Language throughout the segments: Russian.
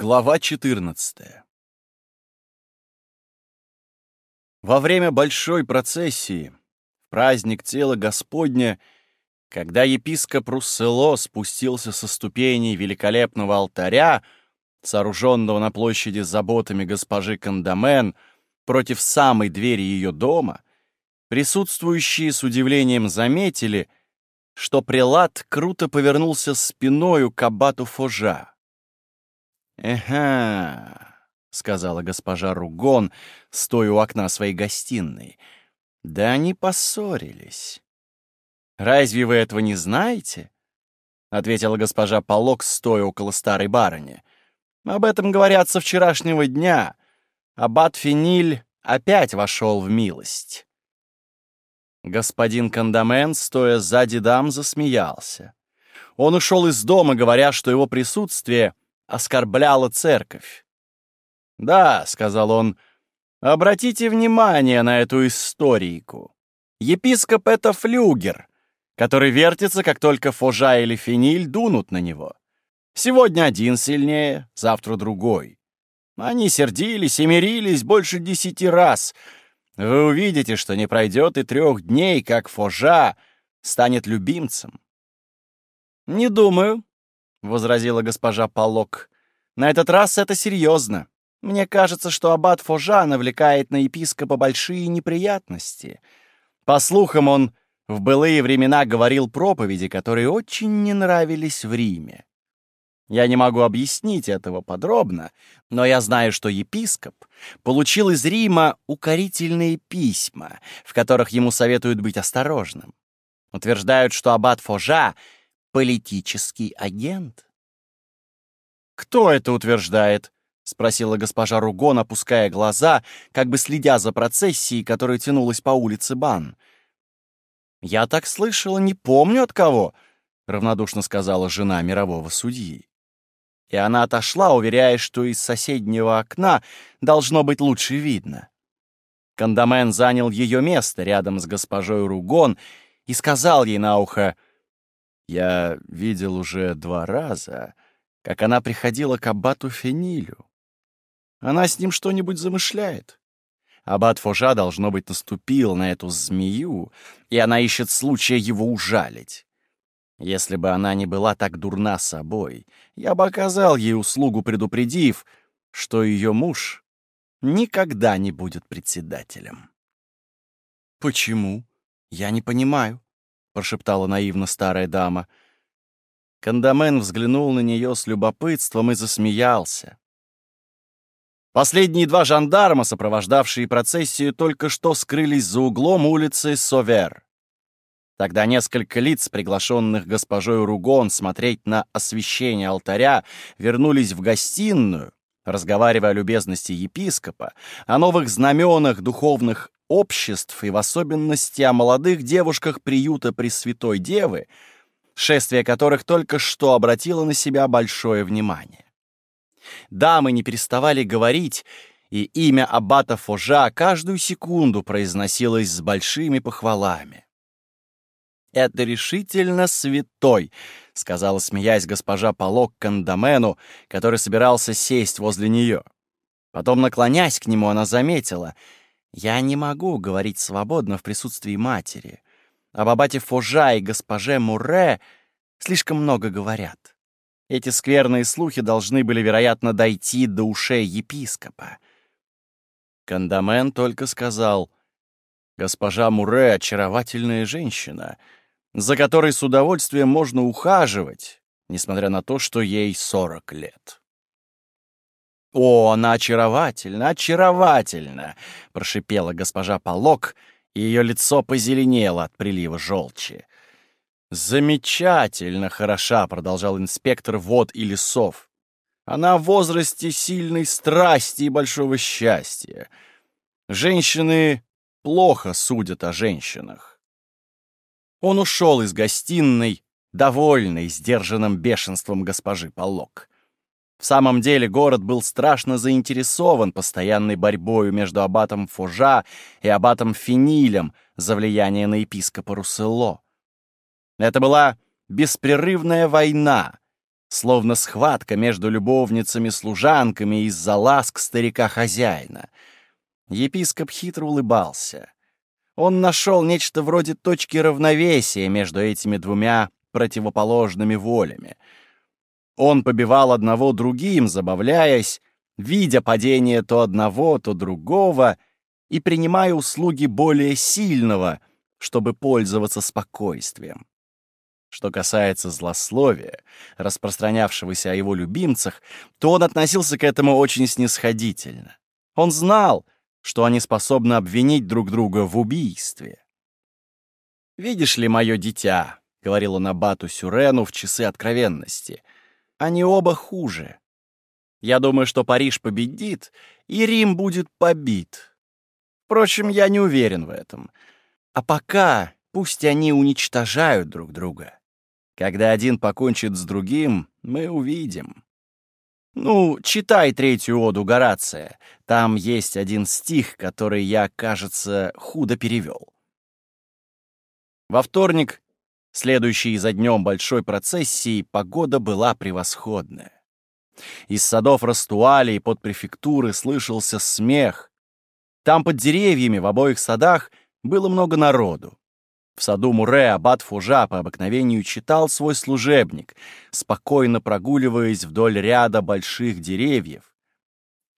Глава 14 Во время большой процессии, в праздник тела Господня, когда епископ Руссело спустился со ступеней великолепного алтаря, сооруженного на площади заботами госпожи Кандамен, против самой двери ее дома, присутствующие с удивлением заметили, что прелат круто повернулся спиною к аббату Фожа. «Эха», — сказала госпожа Ругон, стоя у окна своей гостиной. «Да они поссорились». «Разве вы этого не знаете?» — ответила госпожа Полок, стоя около старой барыни. «Об этом говорят со вчерашнего дня. Аббат Финиль опять вошел в милость». Господин Кандамен, стоя сзади дам, засмеялся. Он ушел из дома, говоря, что его присутствие — оскорбляла церковь. «Да», — сказал он, — «обратите внимание на эту историку. Епископ — это флюгер, который вертится, как только фожа или финиль дунут на него. Сегодня один сильнее, завтра другой. Они сердились и мирились больше десяти раз. Вы увидите, что не пройдет и трех дней, как фожа станет любимцем. «Не думаю», — возразила госпожа Полок. «На этот раз это серьезно. Мне кажется, что аббат Фожа навлекает на епископа большие неприятности. По слухам, он в былые времена говорил проповеди, которые очень не нравились в Риме. Я не могу объяснить этого подробно, но я знаю, что епископ получил из Рима укорительные письма, в которых ему советуют быть осторожным. Утверждают, что аббат Фожа политический агент. «Кто это утверждает?» — спросила госпожа Ругон, опуская глаза, как бы следя за процессией, которая тянулась по улице Бан. «Я так слышала, не помню от кого», — равнодушно сказала жена мирового судьи. И она отошла, уверяя, что из соседнего окна должно быть лучше видно. Кандамен занял ее место рядом с госпожой Ругон и сказал ей на ухо — я видел уже два раза, как она приходила к аббату Фенилю. Она с ним что-нибудь замышляет. Аббат Фожа, должно быть, наступил на эту змею, и она ищет случая его ужалить. Если бы она не была так дурна собой, я бы оказал ей услугу, предупредив, что ее муж никогда не будет председателем. «Почему? Я не понимаю», прошептала наивно старая дама. Кандамен взглянул на нее с любопытством и засмеялся. Последние два жандарма, сопровождавшие процессию, только что скрылись за углом улицы Совер. Тогда несколько лиц, приглашенных госпожой Ругон смотреть на освещение алтаря, вернулись в гостиную, разговаривая о любезности епископа, о новых знаменах духовных обществ и в особенности о молодых девушках приюта Пресвятой Девы, шествие которых только что обратило на себя большое внимание. Дамы не переставали говорить, и имя аббата Фожа каждую секунду произносилось с большими похвалами. «Это решительно святой», — сказала, смеясь, госпожа Полок Кандамену, который собирался сесть возле нее. Потом, наклонясь к нему, она заметила — я не могу говорить свободно в присутствии матери. Об абате Фожа и госпоже Муре слишком много говорят. Эти скверные слухи должны были, вероятно, дойти до ушей епископа. Кандамен только сказал, «Госпожа Муре — очаровательная женщина, за которой с удовольствием можно ухаживать, несмотря на то, что ей сорок лет». «О, она очаровательна, очаровательна!» — прошипела госпожа Полок, и ее лицо позеленело от прилива желчи. «Замечательно хороша!» — продолжал инспектор вод и лесов. «Она в возрасте сильной страсти и большого счастья. Женщины плохо судят о женщинах». Он ушел из гостиной, довольный сдержанным бешенством госпожи Полок. В самом деле город был страшно заинтересован постоянной борьбой между аббатом Фужа и аббатом Финилем за влияние на епископа Руссело. Это была беспрерывная война, словно схватка между любовницами-служанками из-за ласк старика-хозяина. Епископ хитро улыбался. Он нашел нечто вроде точки равновесия между этими двумя противоположными волями. Он побивал одного другим, забавляясь, видя падение то одного, то другого, и принимая услуги более сильного, чтобы пользоваться спокойствием. Что касается злословия, распространявшегося о его любимцах, то он относился к этому очень снисходительно. Он знал, что они способны обвинить друг друга в убийстве. «Видишь ли, мое дитя», — говорил он Абату Сюрену в часы откровенности, — «они оба хуже. Я думаю, что Париж победит, и Рим будет побит. Впрочем, я не уверен в этом. А пока пусть они уничтожают друг друга. Когда один покончит с другим, мы увидим. Ну, читай третью оду Горация. Там есть один стих, который я, кажется, худо перевел. Во вторник, следующий за днем большой процессии, погода была превосходная. Из садов Растуалии под префектуры слышался смех. Там под деревьями в обоих садах было много народу. В саду Муре аббат Фужа по обыкновению читал свой служебник, спокойно прогуливаясь вдоль ряда больших деревьев.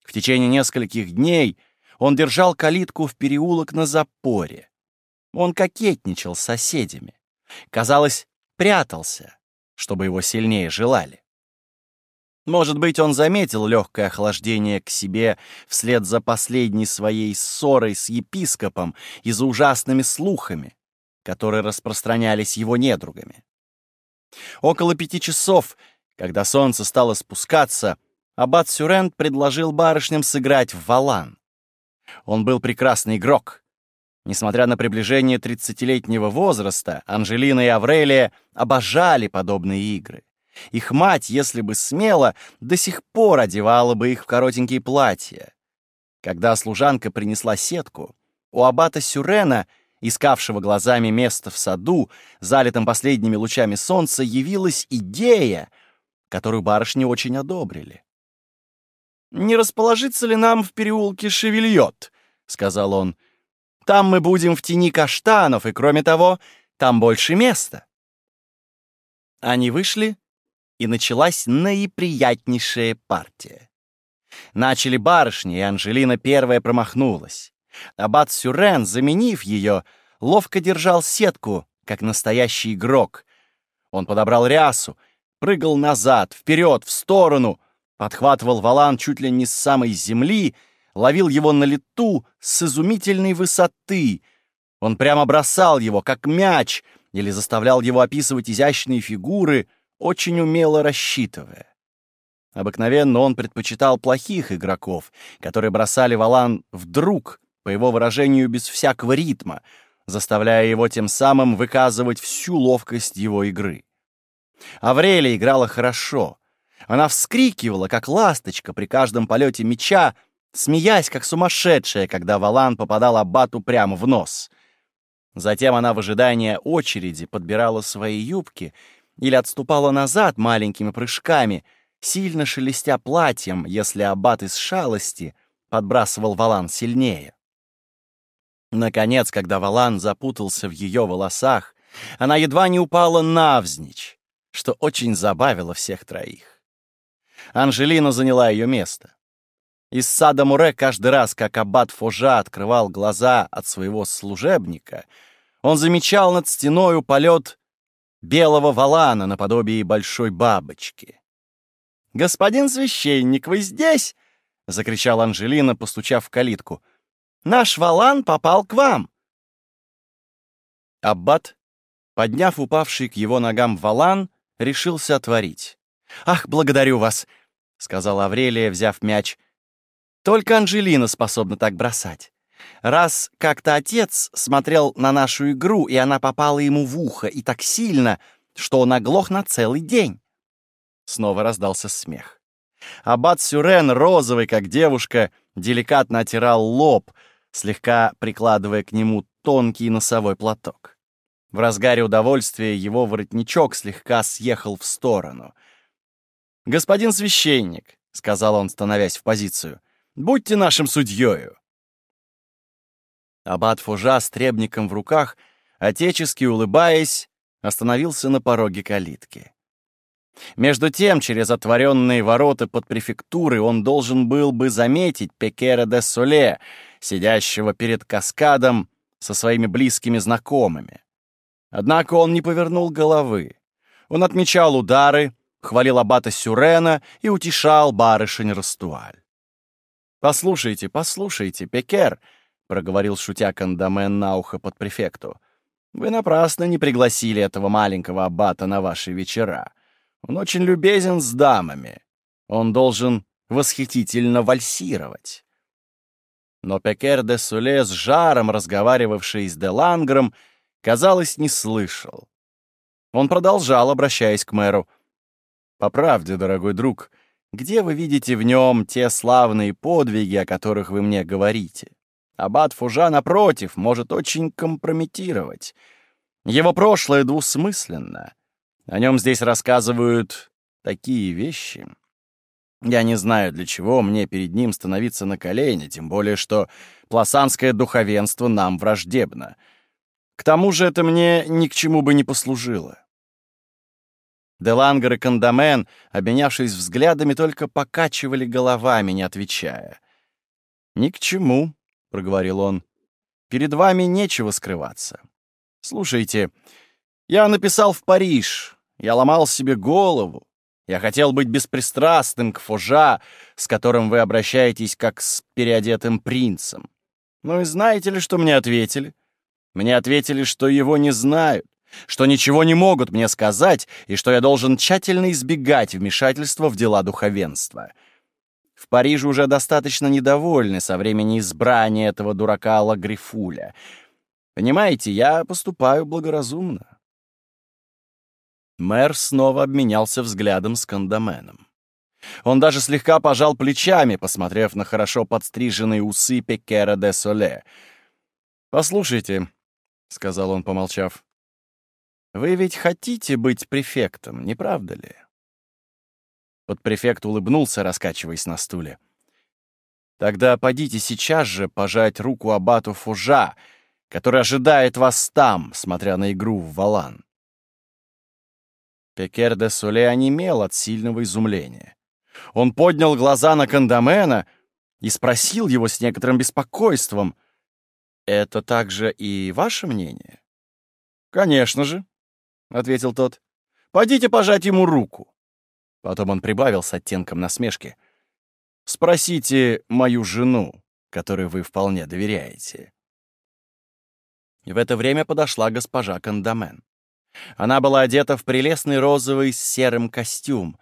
В течение нескольких дней он держал калитку в переулок на запоре. Он кокетничал с соседями. Казалось, прятался, чтобы его сильнее желали. Может быть, он заметил легкое охлаждение к себе вслед за последней своей ссорой с епископом и за ужасными слухами, которые распространялись его недругами. Около пяти часов, когда солнце стало спускаться, аббат Сюрент предложил барышням сыграть в валан. Он был прекрасный игрок. Несмотря на приближение тридцатилетнего возраста, Анжелина и Аврелия обожали подобные игры. Их мать, если бы смела, до сих пор одевала бы их в коротенькие платья. Когда служанка принесла сетку, у аббата Сюрена — искавшего глазами место в саду, залитом последними лучами солнца, явилась идея, которую барышни очень одобрили. «Не расположиться ли нам в переулке Шевельет?» — сказал он. «Там мы будем в тени каштанов, и, кроме того, там больше места». Они вышли, и началась наиприятнейшая партия. Начали барышни, и Анжелина первая промахнулась. Аббат Сюрен, заменив ее, ловко держал сетку, как настоящий игрок. Он подобрал рясу, прыгал назад, вперед, в сторону, подхватывал валан чуть ли не с самой земли, ловил его на лету с изумительной высоты. Он прямо бросал его, как мяч, или заставлял его описывать изящные фигуры, очень умело рассчитывая. Обыкновенно он предпочитал плохих игроков, которые бросали валан вдруг, по его выражению, без всякого ритма, заставляя его тем самым выказывать всю ловкость его игры. Аврелия играла хорошо. Она вскрикивала, как ласточка при каждом полете мяча, смеясь, как сумасшедшая, когда валан попадал аббату прямо в нос. Затем она в ожидании очереди подбирала свои юбки или отступала назад маленькими прыжками, сильно шелестя платьем, если аббат из шалости подбрасывал валан сильнее. Наконец, когда валан запутался в ее волосах, она едва не упала навзничь, что очень забавило всех троих. Анжелина заняла ее место. Из сада Муре каждый раз, как аббат Фужа открывал глаза от своего служебника, он замечал над стеною полет белого валана наподобие большой бабочки. «Господин священник, вы здесь?» — закричала Анжелина, постучав в калитку. Наш валан попал к вам!» Аббат, подняв упавший к его ногам валан, решился отворить. «Ах, благодарю вас!» — сказала Аврелия, взяв мяч. «Только Анжелина способна так бросать. Раз как-то отец смотрел на нашу игру, и она попала ему в ухо, и так сильно, что он оглох на целый день». Снова раздался смех. Аббат Сюрен, розовый, как девушка, деликатно отирал лоб — слегка прикладывая к нему тонкий носовой платок. В разгаре удовольствия его воротничок слегка съехал в сторону. «Господин священник», — сказал он, становясь в позицию, — «будьте нашим судьёю». Аббат Фужа с требником в руках, отечески улыбаясь, остановился на пороге калитки. Между тем, через отворенные ворота под префектурой он должен был бы заметить Пекера де Соле, сидящего перед каскадом со своими близкими знакомыми. Однако он не повернул головы. Он отмечал удары, хвалил аббата Сюрена и утешал барышень Растуаль. «Послушайте, послушайте, Пекер», — проговорил шутя Кандамен на ухо под префекту, «вы напрасно не пригласили этого маленького аббата на ваши вечера. Он очень любезен с дамами. Он должен восхитительно вальсировать». Но Пекер де Суле, с жаром разговаривавший с де Лангром, казалось, не слышал. Он продолжал, обращаясь к мэру. «По правде, дорогой друг, где вы видите в нем те славные подвиги, о которых вы мне говорите? Аббат Фужа, напротив, может очень компрометировать. Его прошлое двусмысленно. О нем здесь рассказывают такие вещи. Я не знаю, для чего мне перед ним становиться на колени, тем более что пласанское духовенство нам враждебно. К тому же это мне ни к чему бы не послужило. Делангер и Кандамен, обменявшись взглядами, только покачивали головами, не отвечая. «Ни к чему», — проговорил он. «Перед вами нечего скрываться. Слушайте, я написал в Париж, я ломал себе голову. Я хотел быть беспристрастным к Фужа, с которым вы обращаетесь как с переодетым принцем. Ну и знаете ли, что мне ответили? Мне ответили, что его не знают, что ничего не могут мне сказать и что я должен тщательно избегать вмешательства в дела духовенства. В Париже уже достаточно недовольны со времени избрания этого дурака Лагрифуля. Понимаете, я поступаю благоразумно. Мэр снова обменялся взглядом с Кандаменом. Он даже слегка пожал плечами, посмотрев на хорошо подстриженные усы Пекера де Соле. «Послушайте», — сказал он, помолчав, — «вы ведь хотите быть префектом, не правда ли?» Подпрефект улыбнулся, раскачиваясь на стуле. «Тогда подите сейчас же пожать руку абату Фужа, который ожидает вас там, смотря на игру в Валан». Пекер де Соле онемел от сильного изумления. Он поднял глаза на Кандамена и спросил его с некоторым беспокойством. «Это также и ваше мнение?» «Конечно же», — ответил тот. «Пойдите пожать ему руку». Потом он прибавил с оттенком насмешки. «Спросите мою жену, которой вы вполне доверяете». В это время подошла госпожа Кандамен. Она была одета в прелестный розовый с серым костюм.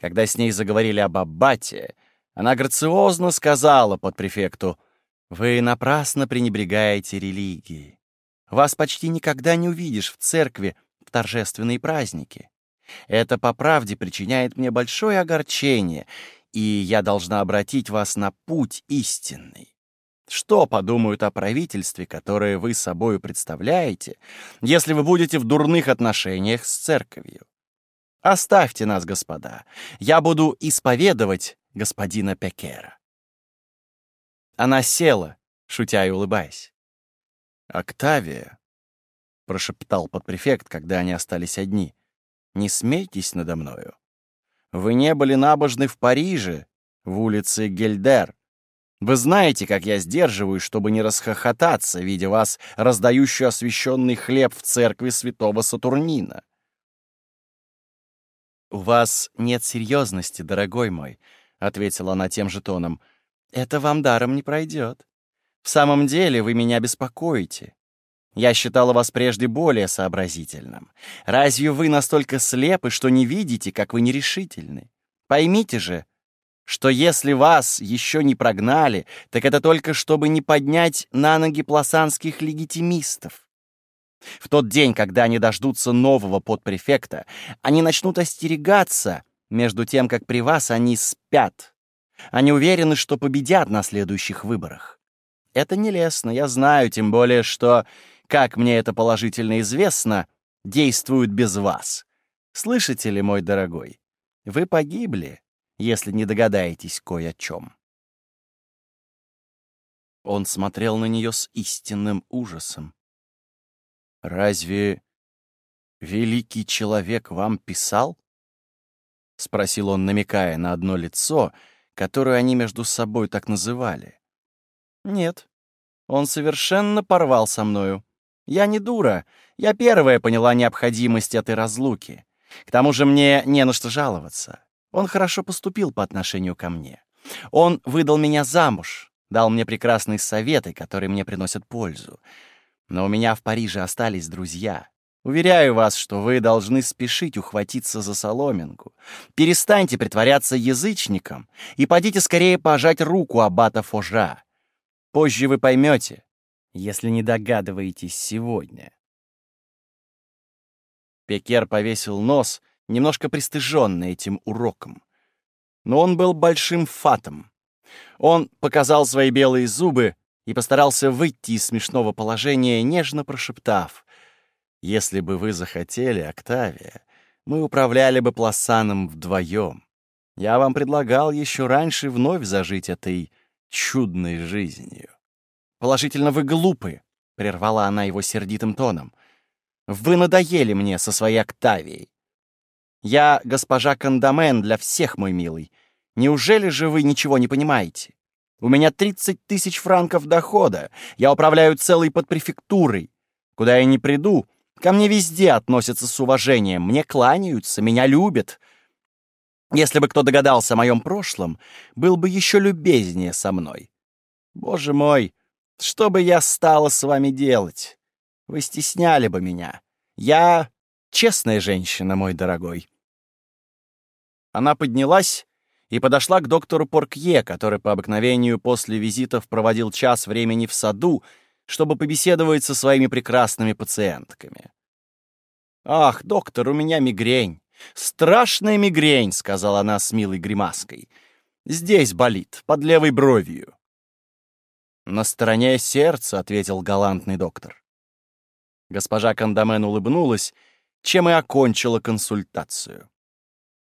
Когда с ней заговорили об аббате, она грациозно сказала под префекту, «Вы напрасно пренебрегаете религией. Вас почти никогда не увидишь в церкви в торжественные праздники. Это по правде причиняет мне большое огорчение, и я должна обратить вас на путь истинный. Что подумают о правительстве, которое вы собою представляете, если вы будете в дурных отношениях с церковью? Оставьте нас, господа. Я буду исповедовать господина Пекера. Она села, шутя и улыбаясь. «Октавия», — прошептал подпрефект, когда они остались одни, — «не смейтесь надо мною. Вы не были набожны в Париже, в улице Гельдер, вы знаете, как я сдерживаюсь, чтобы не расхохотаться, видя вас, раздающую освященный хлеб в церкви святого Сатурнина. «У вас нет серьезности, дорогой мой», — ответила она тем же тоном. «Это вам даром не пройдет. В самом деле вы меня беспокоите. Я считала вас прежде более сообразительным. Разве вы настолько слепы, что не видите, как вы нерешительны? Поймите же, что если вас еще не прогнали, так это только чтобы не поднять на ноги пласанских легитимистов. В тот день, когда они дождутся нового подпрефекта, они начнут остерегаться, между тем, как при вас они спят. Они уверены, что победят на следующих выборах. Это нелестно, я знаю, тем более, что, как мне это положительно известно, действуют без вас. Слышите ли, мой дорогой? вы погибли, если не догадаетесь кое о чем. Он смотрел на нее с истинным ужасом. «Разве великий человек вам писал?» — спросил он, намекая на одно лицо, которое они между собой так называли. «Нет, он совершенно порвал со мною. Я не дура, я первая поняла необходимость этой разлуки. К тому же мне не на что жаловаться. Он хорошо поступил по отношению ко мне. Он выдал меня замуж, дал мне прекрасные советы, которые мне приносят пользу. Но у меня в Париже остались друзья. Уверяю вас, что вы должны спешить ухватиться за соломинку. Перестаньте притворяться язычником и пойдите скорее пожать руку аббата Фожа. Позже вы поймете, если не догадываетесь сегодня. Пекер повесил нос, немножко пристыженный этим уроком. Но он был большим фатом. Он показал свои белые зубы и постарался выйти из смешного положения, нежно прошептав. «Если бы вы захотели, Октавия, мы управляли бы Пласаном вдвоем. Я вам предлагал еще раньше вновь зажить этой чудной жизнью». «Положительно вы глупы», — прервала она его сердитым тоном. «Вы надоели мне со своей Октавией. Я госпожа Кандамен для всех, мой милый. Неужели же вы ничего не понимаете? У меня 30 тысяч франков дохода. Я управляю целой подпрефектурой. Куда я ни приду, ко мне везде относятся с уважением. Мне кланяются, меня любят. Если бы кто догадался о моем прошлом, был бы еще любезнее со мной. Боже мой, что бы я стала с вами делать? Вы стесняли бы меня. Я честная женщина, мой дорогой. Она поднялась и подошла к доктору Поркье, который по обыкновению после визитов проводил час времени в саду, чтобы побеседовать со своими прекрасными пациентками. «Ах, доктор, у меня мигрень! Страшная мигрень!» — сказала она с милой гримаской. «Здесь болит, под левой бровью». «На стороне сердца», — ответил галантный доктор. Госпожа Кандамен улыбнулась, чем и окончила консультацию.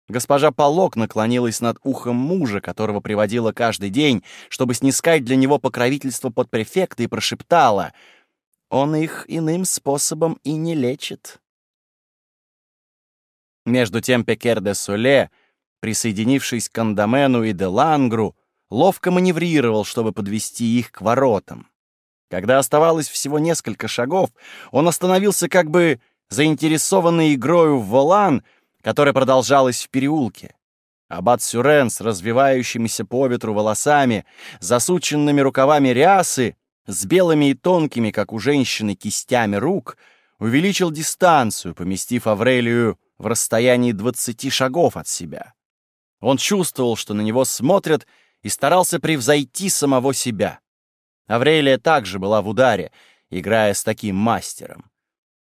Госпожа Полок наклонилась над ухом мужа, которого приводила каждый день, чтобы снискать для него покровительство под префекта, и прошептала «Он их иным способом и не лечит». Между тем Пекер де Соле, присоединившись к Андамену и де Лангру, ловко маневрировал, чтобы подвести их к воротам. Когда оставалось всего несколько шагов, он остановился как бы заинтересованный игрою в волан, которая продолжалась в переулке. Аббат Сюрен с развивающимися по ветру волосами, засученными рукавами рясы, с белыми и тонкими, как у женщины, кистями рук, увеличил дистанцию, поместив Аврелию в расстоянии двадцати шагов от себя. Он чувствовал, что на него смотрят, и старался превзойти самого себя. Аврелия также была в ударе, играя с таким мастером.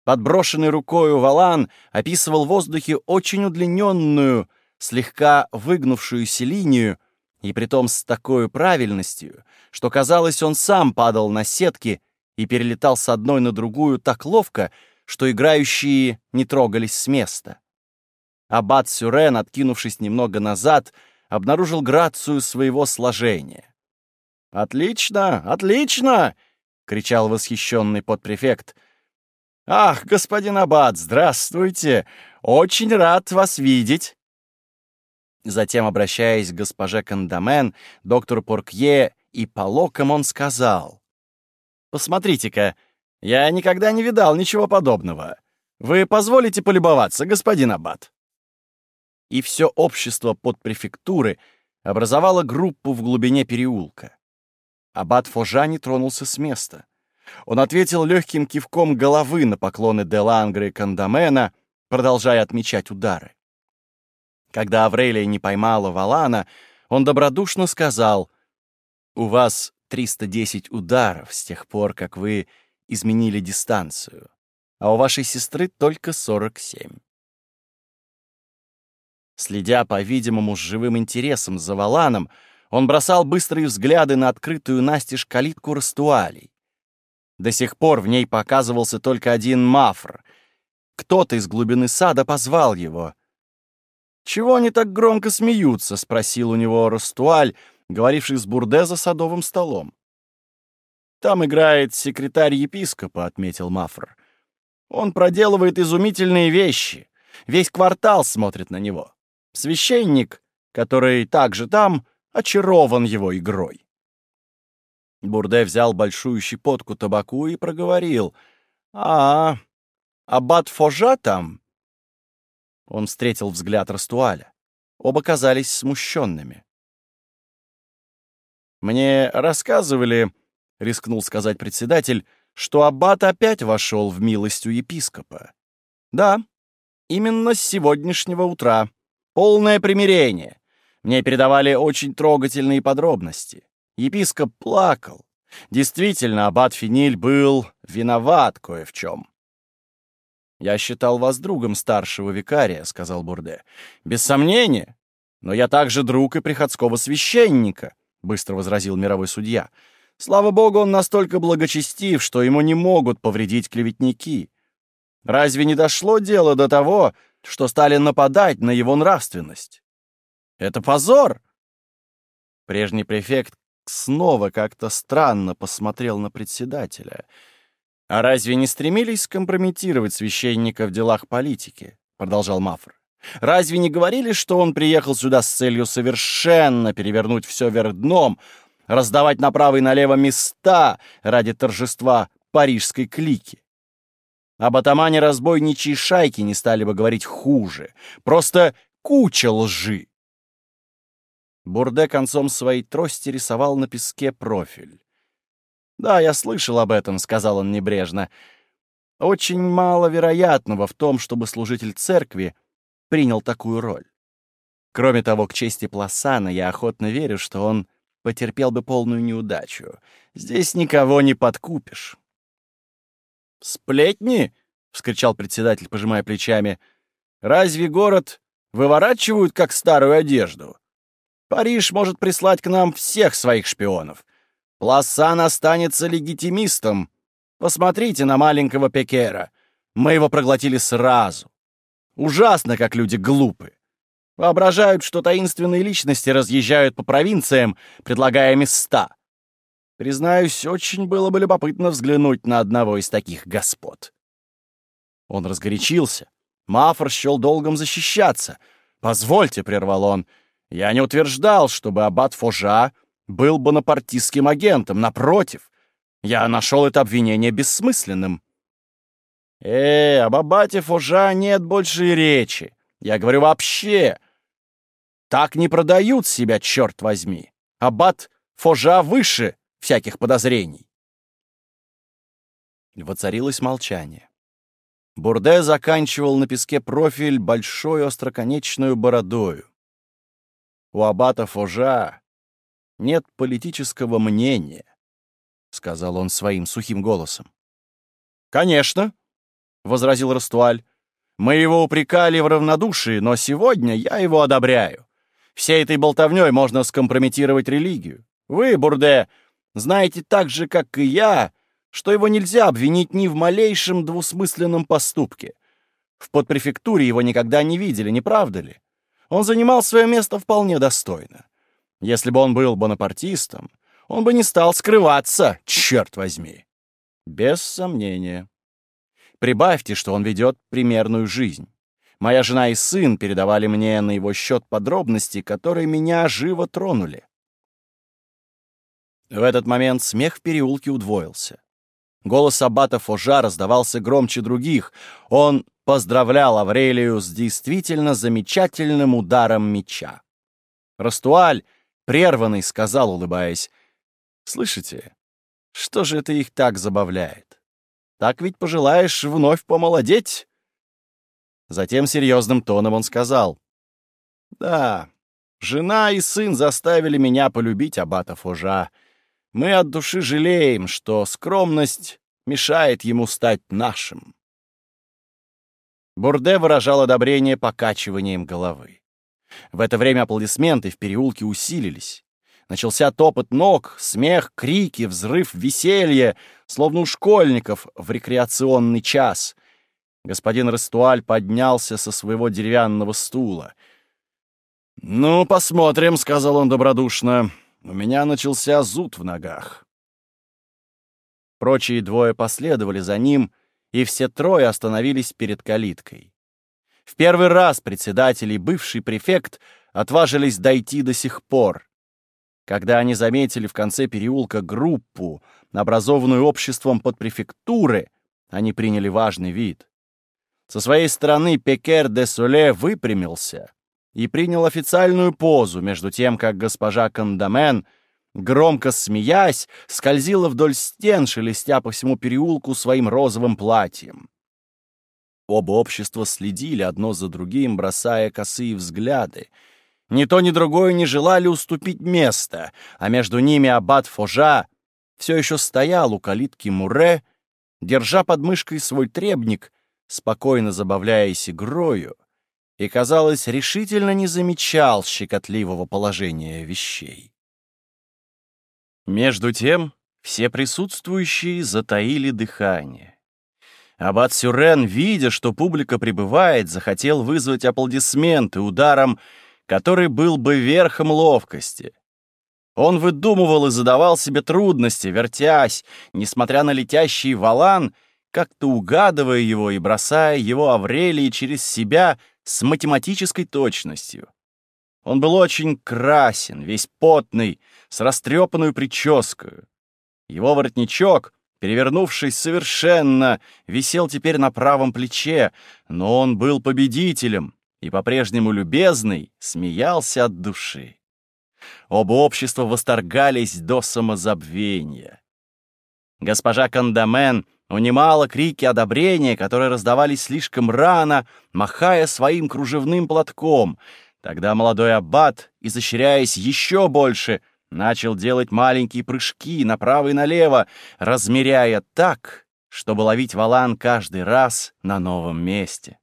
Подброшенный рукою валан описывал в воздухе очень удлиненную, слегка выгнувшуюся линию, и притом с такой правильностью, что, казалось, он сам падал на сетки и перелетал с одной на другую так ловко, что играющие не трогались с места. Аббат Сюрен, откинувшись немного назад, обнаружил грацию своего сложения. «Отлично! Отлично!» — кричал восхищенный подпрефект. «Ах, господин Аббат, здравствуйте! Очень рад вас видеть!» Затем, обращаясь к госпоже Кандамен, доктору Поркье и Полокам, он сказал. «Посмотрите-ка, я никогда не видал ничего подобного. Вы позволите полюбоваться, господин Аббат?» И все общество под префектуры образовало группу в глубине переулка. Аббат Фожани тронулся с места. Он ответил легким кивком головы на поклоны де Лангры и Кандамена, продолжая отмечать удары. Когда Аврелия не поймала Валана, он добродушно сказал, «У вас 310 ударов с тех пор, как вы изменили дистанцию, а у вашей сестры только 47. Следя, по-видимому, с живым интересом за Валаном, он бросал быстрые взгляды на открытую настежь калитку растуалей. До сих пор в ней показывался только один мафр. Кто-то из глубины сада позвал его. «Чего они так громко смеются?» — спросил у него Растуаль, говоривший с Бурде за садовым столом. «Там играет секретарь епископа», — отметил Мафр. «Он проделывает изумительные вещи. Весь квартал смотрит на него. Священник, который также там, очарован его игрой». Бурде взял большую щепотку табаку и проговорил. «А, аббат Фожа там?» Он встретил взгляд Растуаля. Оба казались смущенными. «Мне рассказывали, — рискнул сказать председатель, — что аббат опять вошел в милость у епископа. Да, именно с сегодняшнего утра. Полное примирение. Мне передавали очень трогательные подробности. Епископ плакал. Действительно, аббат Финиль был виноват кое в чем. «Я считал вас другом старшего викария», — сказал Бурде. «Без сомнения. Но я также друг и приходского священника», — быстро возразил мировой судья. «Слава богу, он настолько благочестив, что ему не могут повредить клеветники. Разве не дошло дело до того, что стали нападать на его нравственность? Это позор!» Прежний префект снова как-то странно посмотрел на председателя — «А разве не стремились скомпрометировать священника в делах политики?» — продолжал Мафр. «Разве не говорили, что он приехал сюда с целью совершенно перевернуть все вверх дном, раздавать направо и налево места ради торжества парижской клики? Об атамане разбойничьей шайки не стали бы говорить хуже. Просто куча лжи!» Бурде концом своей трости рисовал на песке профиль. «Да, я слышал об этом», — сказал он небрежно. «Очень мало вероятного в том, чтобы служитель церкви принял такую роль. Кроме того, к чести Пласана я охотно верю, что он потерпел бы полную неудачу. Здесь никого не подкупишь». «Сплетни?» — вскричал председатель, пожимая плечами. «Разве город выворачивают, как старую одежду? Париж может прислать к нам всех своих шпионов. Пласан останется легитимистом. Посмотрите на маленького Пекера. Мы его проглотили сразу. Ужасно, как люди глупы. Воображают, что таинственные личности разъезжают по провинциям, предлагая места. Признаюсь, очень было бы любопытно взглянуть на одного из таких господ. Он разгорячился. Мафор счел долгом защищаться. «Позвольте», — прервал он, — «я не утверждал, чтобы аббат Фожа был бонапартистским агентом. Напротив, я нашел это обвинение бессмысленным. Э, об аббате Фужа нет больше речи. Я говорю вообще. Так не продают себя, черт возьми. Аббат Фожа выше всяких подозрений. Воцарилось молчание. Бурде заканчивал на песке профиль большой остроконечную бородою. У аббата Фожа нет политического мнения», — сказал он своим сухим голосом. «Конечно», — возразил Растуаль. «Мы его упрекали в равнодушии, но сегодня я его одобряю. Всей этой болтовней можно скомпрометировать религию. Вы, Бурде, знаете так же, как и я, что его нельзя обвинить ни в малейшем двусмысленном поступке. В подпрефектуре его никогда не видели, не правда ли? Он занимал свое место вполне достойно. Если бы он был бонапартистом, он бы не стал скрываться, черт возьми. Без сомнения. Прибавьте, что он ведет примерную жизнь. Моя жена и сын передавали мне на его счет подробности, которые меня живо тронули. В этот момент смех в переулке удвоился. Голос аббата Фожа раздавался громче других. Он поздравлял Аврелию с действительно замечательным ударом меча. Растуаль Прерванный сказал, улыбаясь, «Слышите, что же это их так забавляет? Так ведь пожелаешь вновь помолодеть?» Затем серьезным тоном он сказал, «Да, жена и сын заставили меня полюбить аббата Фужа. Мы от души жалеем, что скромность мешает ему стать нашим». Бурде выражал одобрение покачиванием головы. В это время аплодисменты в переулке усилились. Начался топот ног, смех, крики, взрыв веселья, словно у школьников в рекреационный час. Господин Рестуаль поднялся со своего деревянного стула. «Ну, посмотрим», — сказал он добродушно. «У меня начался зуд в ногах». Прочие двое последовали за ним, и все трое остановились перед калиткой. В первый раз председатель и бывший префект отважились дойти до сих пор. Когда они заметили в конце переулка группу, образованную обществом под префектуры, они приняли важный вид. Со своей стороны Пекер де Соле выпрямился и принял официальную позу, между тем, как госпожа Кандамен, громко смеясь, скользила вдоль стен, шелестя по всему переулку своим розовым платьем. Оба общества следили одно за другим, бросая косые взгляды. Ни то, ни другое не желали уступить место, а между ними аббат Фожа все еще стоял у калитки Муре, держа под мышкой свой требник, спокойно забавляясь игрою, и, казалось, решительно не замечал щекотливого положения вещей. Между тем все присутствующие затаили дыхание. Аббат Сюрен, видя, что публика прибывает, захотел вызвать аплодисменты ударом, который был бы верхом ловкости. Он выдумывал и задавал себе трудности, вертясь, несмотря на летящий валан, как-то угадывая его и бросая его Аврелии через себя с математической точностью. Он был очень красен, весь потный, с растрепанную прической. Его воротничок, перевернувшись совершенно, висел теперь на правом плече, но он был победителем и по-прежнему любезный, смеялся от души. Оба общества восторгались до самозабвения. Госпожа Кандамен унимала крики одобрения, которые раздавались слишком рано, махая своим кружевным платком. Тогда молодой аббат, изощряясь еще больше, начал делать маленькие прыжки направо и налево, размеряя так, чтобы ловить валан каждый раз на новом месте.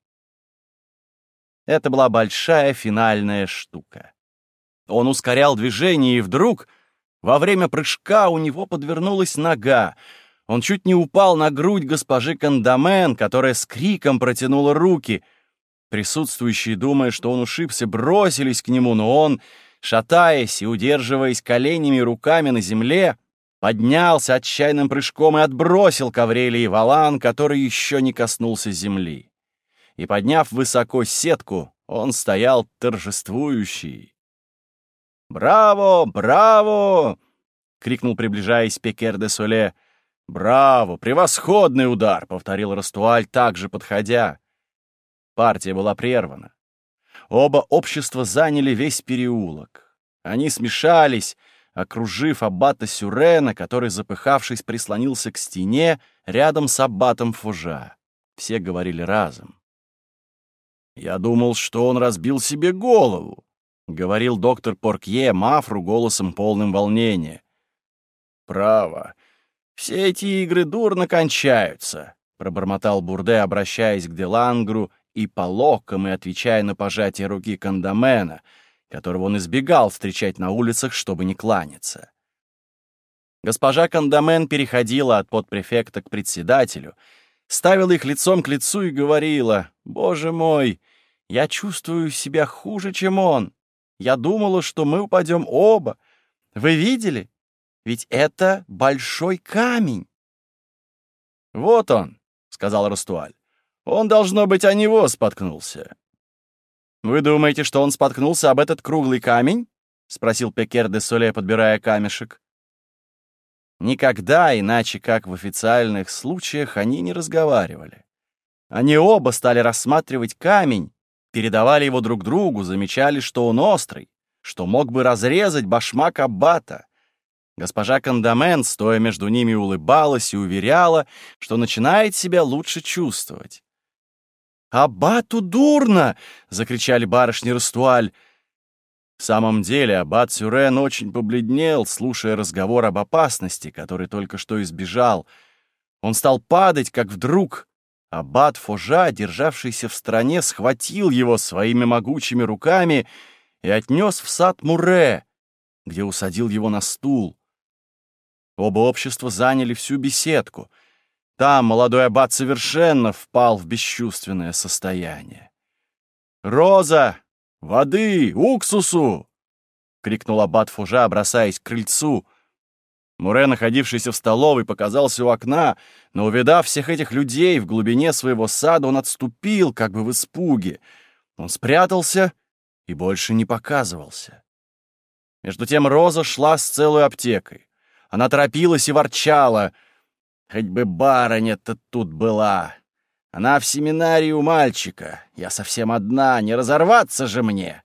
Это была большая финальная штука. Он ускорял движение, и вдруг, во время прыжка, у него подвернулась нога. Он чуть не упал на грудь госпожи Кандамен, которая с криком протянула руки. Присутствующие, думая, что он ушибся, бросились к нему, но он, шатаясь и удерживаясь коленями и руками на земле, поднялся отчаянным прыжком и отбросил к Аврелии валан, который еще не коснулся земли. И, подняв высоко сетку, он стоял торжествующий. «Браво! Браво!» — крикнул, приближаясь Пекер де Соле. «Браво! Превосходный удар!» — повторил Растуаль, также подходя. Партия была прервана. Оба общества заняли весь переулок. Они смешались, окружив аббата Сюрена, который, запыхавшись, прислонился к стене рядом с аббатом Фужа. Все говорили разом. «Я думал, что он разбил себе голову», — говорил доктор Поркье Мафру голосом полным волнения. «Право, все эти игры дурно кончаются», — пробормотал Бурде, обращаясь к Делангру и по локам и отвечая на пожатие руки Кандамена, которого он избегал встречать на улицах, чтобы не кланяться. Госпожа Кандамен переходила от подпрефекта к председателю, ставила их лицом к лицу и говорила, «Боже мой, я чувствую себя хуже, чем он. Я думала, что мы упадем оба. Вы видели? Ведь это большой камень. Вот он, сказал Растуаль. Он, должно быть, о него споткнулся. Вы думаете, что он споткнулся об этот круглый камень? спросил Пекер де Соле, подбирая камешек. Никогда, иначе как в официальных случаях, они не разговаривали. Они оба стали рассматривать камень, передавали его друг другу, замечали, что он острый, что мог бы разрезать башмак аббата. Госпожа Кандамен, стоя между ними, улыбалась и уверяла, что начинает себя лучше чувствовать. «Аббату дурно!» — закричали барышни Растуаль. В самом деле, аббат Сюрен очень побледнел, слушая разговор об опасности, который только что избежал. Он стал падать, как вдруг Аббат Фожа, державшийся в стороне, схватил его своими могучими руками и отнес в сад Муре, где усадил его на стул. Оба общества заняли всю беседку. Там молодой аббат совершенно впал в бесчувственное состояние. Роза, Воды! Уксусу!» — крикнул аббат Фужа, бросаясь к крыльцу. Муре, находившийся в столовой, показался у окна, но, увидав всех этих людей в глубине своего сада, он отступил, как бы в испуге. Он спрятался и больше не показывался. Между тем Роза шла с целой аптекой. Она торопилась и ворчала. «Хоть бы барыня-то тут была! Она в семинарии у мальчика. Я совсем одна, не разорваться же мне!»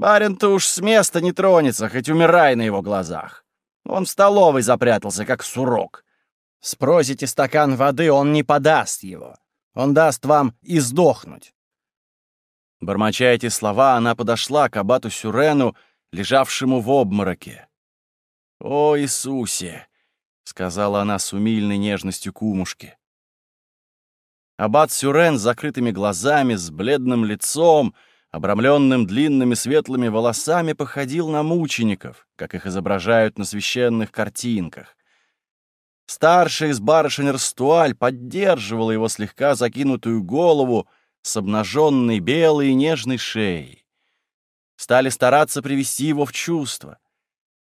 Барин-то уж с места не тронется, хоть умирай на его глазах. Он в столовой запрятался, как сурок. Спросите стакан воды, он не подаст его. Он даст вам и сдохнуть. Бормоча эти слова, она подошла к абату Сюрену, лежавшему в обмороке. «О, Иисусе!» — сказала она с умильной нежностью кумушки. Аббат Сюрен с закрытыми глазами, с бледным лицом — обрамленным длинными светлыми волосами, походил на мучеников, как их изображают на священных картинках. Старшая из барышень Растуаль поддерживала его слегка закинутую голову с обнаженной белой и нежной шеей. Стали стараться привести его в чувство.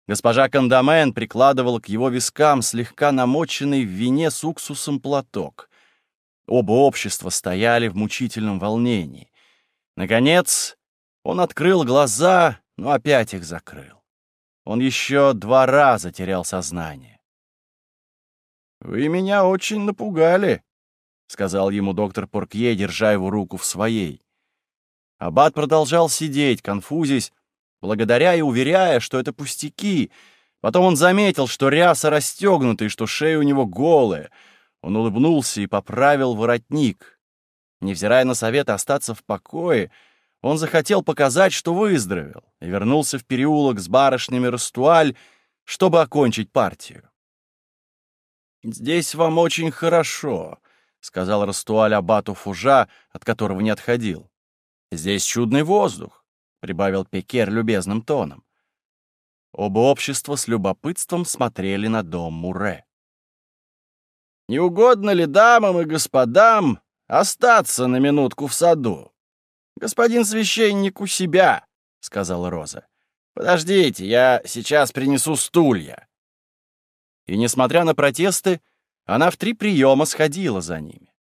Госпожа Кандамен прикладывала к его вискам слегка намоченный в вине с уксусом платок. Оба общества стояли в мучительном волнении. Наконец, он открыл глаза, но опять их закрыл. Он еще два раза терял сознание. «Вы меня очень напугали», — сказал ему доктор Поркье, держа его руку в своей. Аббат продолжал сидеть, конфузясь, благодаря и уверяя, что это пустяки. Потом он заметил, что ряса расстегнута и что шея у него голая. Он улыбнулся и поправил воротник. Невзирая на совет остаться в покое, он захотел показать, что выздоровел, и вернулся в переулок с барышнями Растуаль, чтобы окончить партию. «Здесь вам очень хорошо», — сказал Растуаль Абату Фужа, от которого не отходил. «Здесь чудный воздух», — прибавил Пекер любезным тоном. Оба общества с любопытством смотрели на дом Муре. «Не угодно ли дамам и господам остаться на минутку в саду. Господин священник у себя, — сказала Роза. Подождите, я сейчас принесу стулья. И, несмотря на протесты, она в три приема сходила за ними.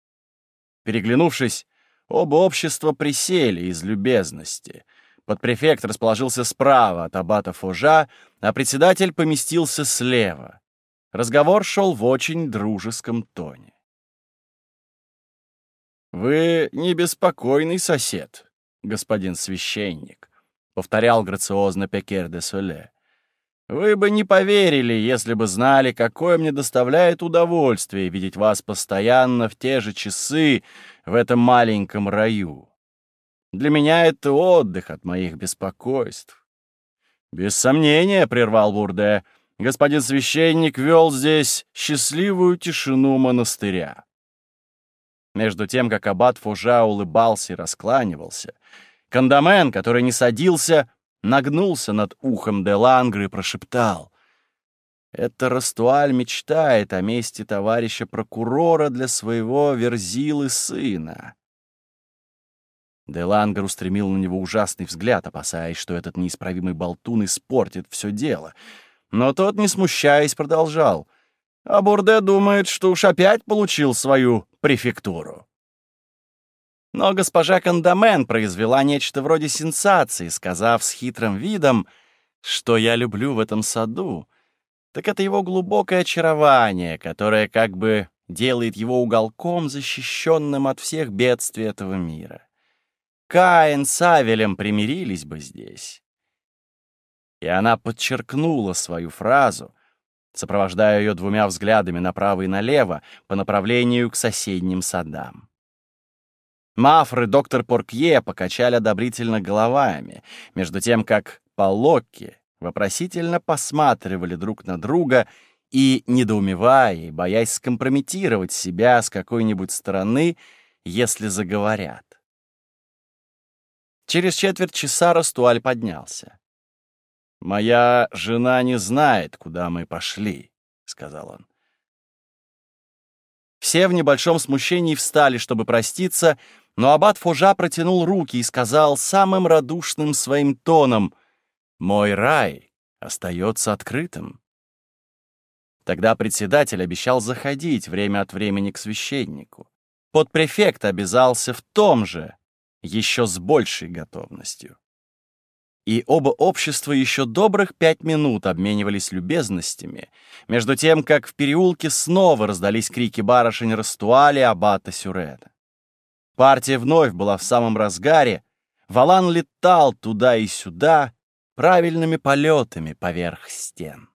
Переглянувшись, оба общества присели из любезности. Подпрефект расположился справа от аббата Фужа, а председатель поместился слева. Разговор шел в очень дружеском тоне. «Вы не беспокойный сосед, господин священник», — повторял грациозно Пекер де Соле. «Вы бы не поверили, если бы знали, какое мне доставляет удовольствие видеть вас постоянно в те же часы в этом маленьком раю. Для меня это отдых от моих беспокойств». «Без сомнения», — прервал Бурде, — «господин священник вел здесь счастливую тишину монастыря». Между тем, как аббат Фужа улыбался и раскланивался, Кандамен, который не садился, нагнулся над ухом де Лангры и прошептал. «Это Растуаль мечтает о месте товарища прокурора для своего верзилы сына». Де Лангер устремил на него ужасный взгляд, опасаясь, что этот неисправимый болтун испортит все дело. Но тот, не смущаясь, продолжал. «А Бурде думает, что уж опять получил свою префектуру. Но госпожа Кандамен произвела нечто вроде сенсации, сказав с хитрым видом, что я люблю в этом саду, так это его глубокое очарование, которое как бы делает его уголком, защищенным от всех бедствий этого мира. Каин с Авелем примирились бы здесь. И она подчеркнула свою фразу — сопровождая ее двумя взглядами направо и налево по направлению к соседним садам. Мафр и доктор Поркье покачали одобрительно головами, между тем как Полокки вопросительно посматривали друг на друга и, недоумевая и боясь скомпрометировать себя с какой-нибудь стороны, если заговорят. Через четверть часа Растуаль поднялся. «Моя жена не знает, куда мы пошли», — сказал он. Все в небольшом смущении встали, чтобы проститься, но аббат Фужа протянул руки и сказал самым радушным своим тоном «Мой рай остается открытым». Тогда председатель обещал заходить время от времени к священнику. Подпрефект обязался в том же, еще с большей готовностью. И оба общества еще добрых пять минут обменивались любезностями, между тем, как в переулке снова раздались крики барышень Растуали Аббата Сюрета. Партия вновь была в самом разгаре, Валан летал туда и сюда правильными полетами поверх стен.